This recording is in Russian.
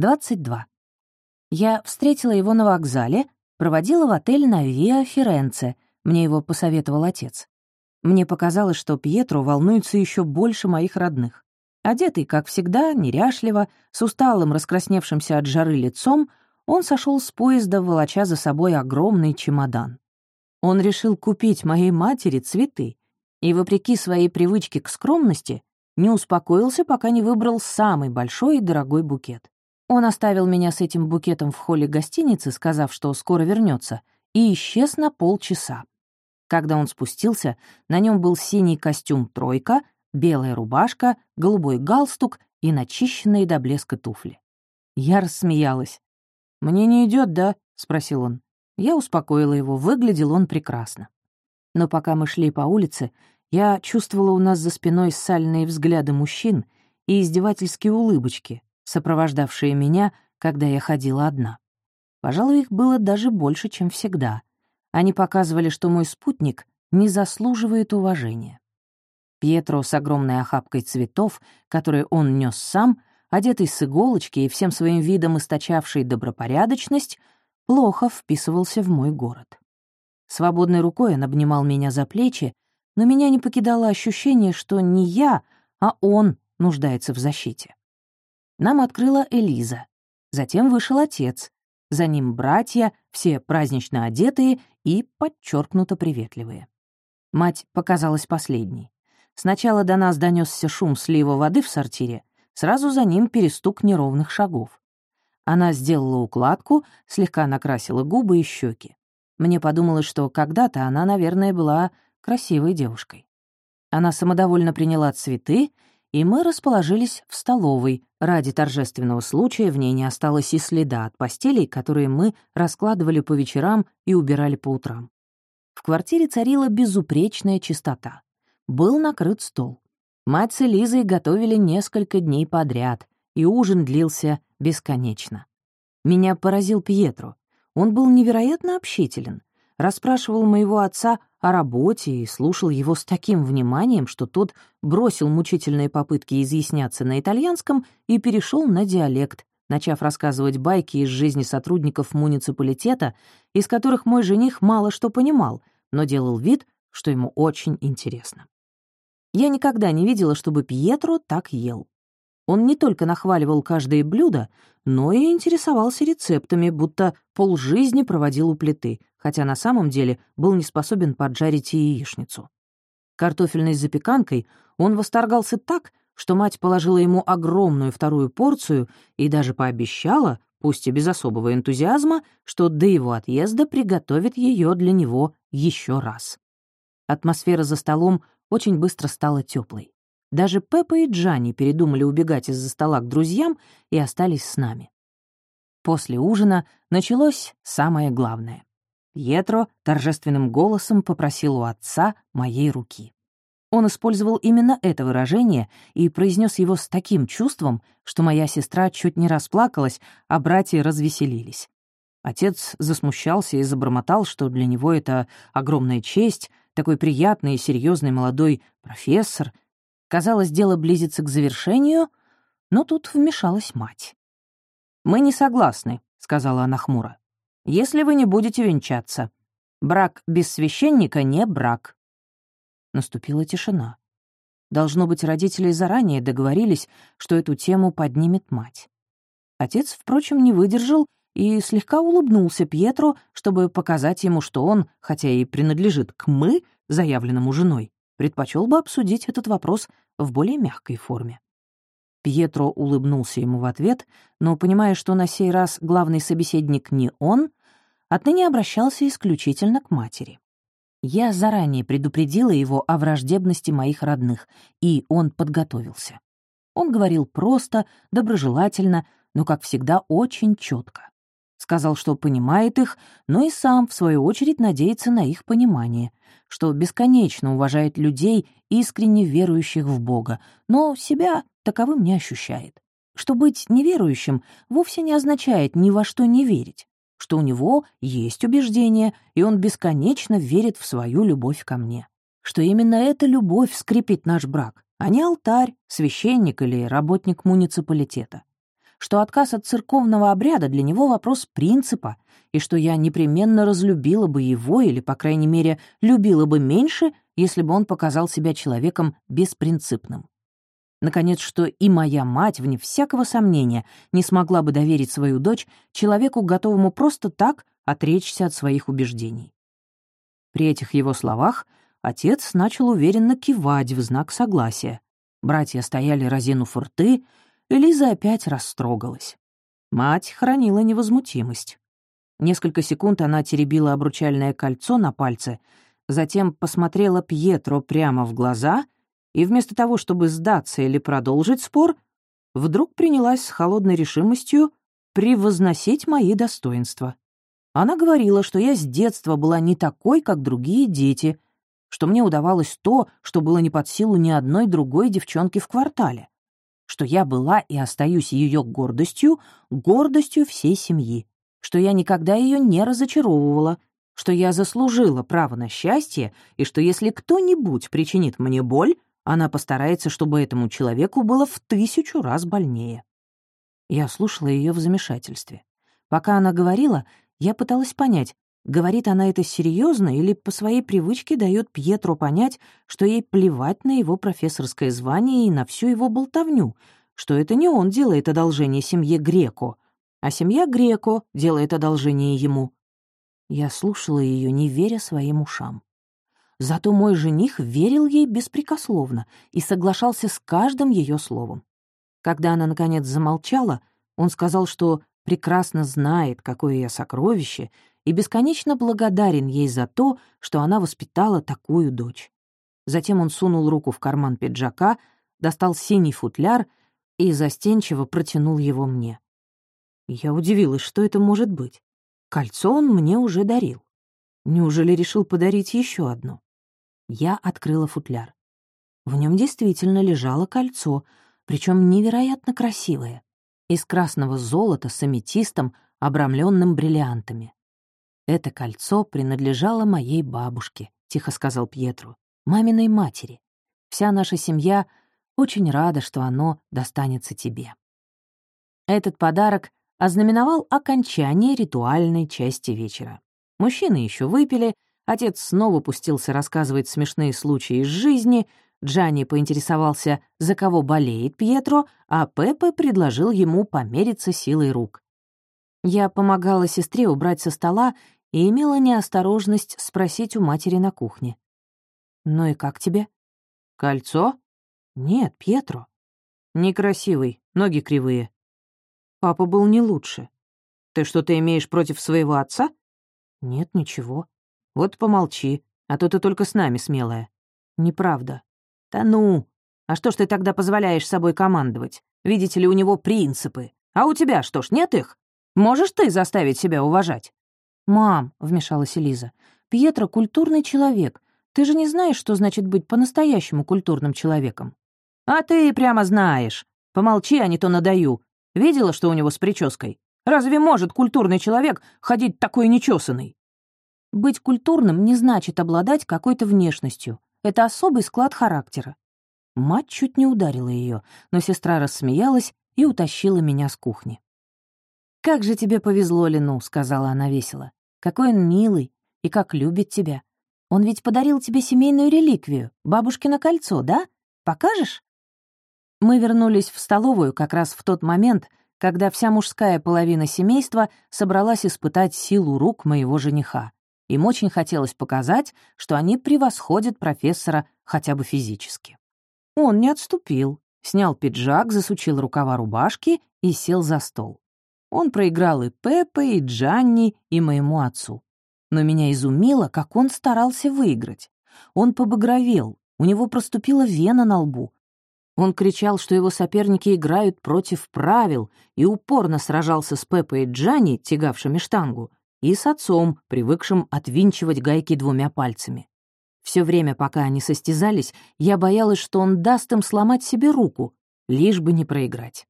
22. Я встретила его на вокзале, проводила в отель на Виа Ференце, мне его посоветовал отец. Мне показалось, что Пьетро волнуется еще больше моих родных. Одетый, как всегда, неряшливо, с усталым, раскрасневшимся от жары лицом, он сошел с поезда, волоча за собой огромный чемодан. Он решил купить моей матери цветы и, вопреки своей привычке к скромности, не успокоился, пока не выбрал самый большой и дорогой букет. Он оставил меня с этим букетом в холле гостиницы, сказав, что скоро вернется, и исчез на полчаса. Когда он спустился, на нем был синий костюм «тройка», белая рубашка, голубой галстук и начищенные до блеска туфли. Я рассмеялась. «Мне не идет, да?» — спросил он. Я успокоила его, выглядел он прекрасно. Но пока мы шли по улице, я чувствовала у нас за спиной сальные взгляды мужчин и издевательские улыбочки, сопровождавшие меня, когда я ходила одна. Пожалуй, их было даже больше, чем всегда. Они показывали, что мой спутник не заслуживает уважения. Пьетро с огромной охапкой цветов, которые он нес сам, одетый с иголочки и всем своим видом источавший добропорядочность, плохо вписывался в мой город. Свободной рукой он обнимал меня за плечи, но меня не покидало ощущение, что не я, а он нуждается в защите. Нам открыла Элиза. Затем вышел отец. За ним братья, все празднично одетые и подчеркнуто приветливые. Мать показалась последней. Сначала до нас донесся шум слива воды в сортире, сразу за ним перестук неровных шагов. Она сделала укладку, слегка накрасила губы и щеки. Мне подумалось, что когда-то она, наверное, была красивой девушкой. Она самодовольно приняла цветы и мы расположились в столовой. Ради торжественного случая в ней не осталось и следа от постелей, которые мы раскладывали по вечерам и убирали по утрам. В квартире царила безупречная чистота. Был накрыт стол. Мать с Элизой готовили несколько дней подряд, и ужин длился бесконечно. Меня поразил Пьетро. Он был невероятно общителен расспрашивал моего отца о работе и слушал его с таким вниманием, что тот бросил мучительные попытки изъясняться на итальянском и перешел на диалект, начав рассказывать байки из жизни сотрудников муниципалитета, из которых мой жених мало что понимал, но делал вид, что ему очень интересно. Я никогда не видела, чтобы Пьетро так ел. Он не только нахваливал каждое блюдо, но и интересовался рецептами, будто полжизни проводил у плиты, хотя на самом деле был не способен поджарить и яичницу. Картофельной запеканкой он восторгался так, что мать положила ему огромную вторую порцию и даже пообещала, пусть и без особого энтузиазма, что до его отъезда приготовит ее для него еще раз. Атмосфера за столом очень быстро стала теплой. Даже Пеппа и Джанни передумали убегать из-за стола к друзьям и остались с нами. После ужина началось самое главное. Пьетро торжественным голосом попросил у отца моей руки. Он использовал именно это выражение и произнес его с таким чувством, что моя сестра чуть не расплакалась, а братья развеселились. Отец засмущался и забормотал, что для него это огромная честь, такой приятный и серьезный молодой профессор — Казалось, дело близится к завершению, но тут вмешалась мать. «Мы не согласны», — сказала она хмуро, — «если вы не будете венчаться. Брак без священника не брак». Наступила тишина. Должно быть, родители заранее договорились, что эту тему поднимет мать. Отец, впрочем, не выдержал и слегка улыбнулся Пьетру, чтобы показать ему, что он, хотя и принадлежит к «мы», заявленному женой, предпочел бы обсудить этот вопрос в более мягкой форме. Пьетро улыбнулся ему в ответ, но, понимая, что на сей раз главный собеседник не он, отныне обращался исключительно к матери. Я заранее предупредила его о враждебности моих родных, и он подготовился. Он говорил просто, доброжелательно, но, как всегда, очень четко. Сказал, что понимает их, но и сам, в свою очередь, надеется на их понимание, что бесконечно уважает людей, искренне верующих в Бога, но себя таковым не ощущает. Что быть неверующим вовсе не означает ни во что не верить, что у него есть убеждение, и он бесконечно верит в свою любовь ко мне. Что именно эта любовь скрепит наш брак, а не алтарь, священник или работник муниципалитета что отказ от церковного обряда для него вопрос принципа, и что я непременно разлюбила бы его или, по крайней мере, любила бы меньше, если бы он показал себя человеком беспринципным. Наконец, что и моя мать, вне всякого сомнения, не смогла бы доверить свою дочь человеку, готовому просто так отречься от своих убеждений. При этих его словах отец начал уверенно кивать в знак согласия. Братья стояли разинув рты, и Лиза опять растрогалась. Мать хранила невозмутимость. Несколько секунд она теребила обручальное кольцо на пальце, затем посмотрела Пьетро прямо в глаза и вместо того, чтобы сдаться или продолжить спор, вдруг принялась с холодной решимостью превозносить мои достоинства. Она говорила, что я с детства была не такой, как другие дети, что мне удавалось то, что было не под силу ни одной другой девчонки в квартале, что я была и остаюсь ее гордостью, гордостью всей семьи, что я никогда ее не разочаровывала, что я заслужила право на счастье и что если кто-нибудь причинит мне боль, она постарается, чтобы этому человеку было в тысячу раз больнее. Я слушала ее в замешательстве. Пока она говорила, я пыталась понять, говорит она это серьезно или по своей привычке дает Пьетро понять, что ей плевать на его профессорское звание и на всю его болтовню, что это не он делает одолжение семье Греко, а семья Греко делает одолжение ему. Я слушала ее, не веря своим ушам. Зато мой жених верил ей беспрекословно и соглашался с каждым ее словом. Когда она, наконец, замолчала, он сказал, что прекрасно знает, какое я сокровище, и бесконечно благодарен ей за то, что она воспитала такую дочь. Затем он сунул руку в карман пиджака, достал синий футляр и застенчиво протянул его мне. Я удивилась, что это может быть. Кольцо он мне уже дарил. Неужели решил подарить еще одно? Я открыла футляр. В нем действительно лежало кольцо, причем невероятно красивое из красного золота с аметистом, обрамленным бриллиантами. «Это кольцо принадлежало моей бабушке», — тихо сказал Пьетру, «маминой матери. Вся наша семья очень рада, что оно достанется тебе». Этот подарок ознаменовал окончание ритуальной части вечера. Мужчины еще выпили, отец снова пустился рассказывать смешные случаи из жизни, Джанни поинтересовался, за кого болеет Пьетро, а Пеппа предложил ему помериться силой рук. Я помогала сестре убрать со стола и имела неосторожность спросить у матери на кухне. «Ну и как тебе?» «Кольцо?» «Нет, Пьетро». «Некрасивый, ноги кривые». «Папа был не лучше». «Ты что-то имеешь против своего отца?» «Нет, ничего». «Вот помолчи, а то ты только с нами смелая». «Неправда. «Да ну! А что ж ты тогда позволяешь собой командовать? Видите ли, у него принципы. А у тебя что ж, нет их? Можешь ты заставить себя уважать?» «Мам», — вмешалась Элиза, — «Пьетро — культурный человек. Ты же не знаешь, что значит быть по-настоящему культурным человеком». «А ты прямо знаешь. Помолчи, а не то надаю. Видела, что у него с прической? Разве может культурный человек ходить такой нечесанный?» «Быть культурным не значит обладать какой-то внешностью. Это особый склад характера. Мать чуть не ударила ее, но сестра рассмеялась и утащила меня с кухни. «Как же тебе повезло, Лену», — сказала она весело. «Какой он милый и как любит тебя. Он ведь подарил тебе семейную реликвию, бабушкино кольцо, да? Покажешь?» Мы вернулись в столовую как раз в тот момент, когда вся мужская половина семейства собралась испытать силу рук моего жениха. Им очень хотелось показать, что они превосходят профессора хотя бы физически. Он не отступил, снял пиджак, засучил рукава рубашки и сел за стол. Он проиграл и Пеппе, и Джанни, и моему отцу. Но меня изумило, как он старался выиграть. Он побагровел, у него проступила вена на лбу. Он кричал, что его соперники играют против правил, и упорно сражался с Пеппой и Джанни, тягавшими штангу, и с отцом, привыкшим отвинчивать гайки двумя пальцами. Все время, пока они состязались, я боялась, что он даст им сломать себе руку, лишь бы не проиграть.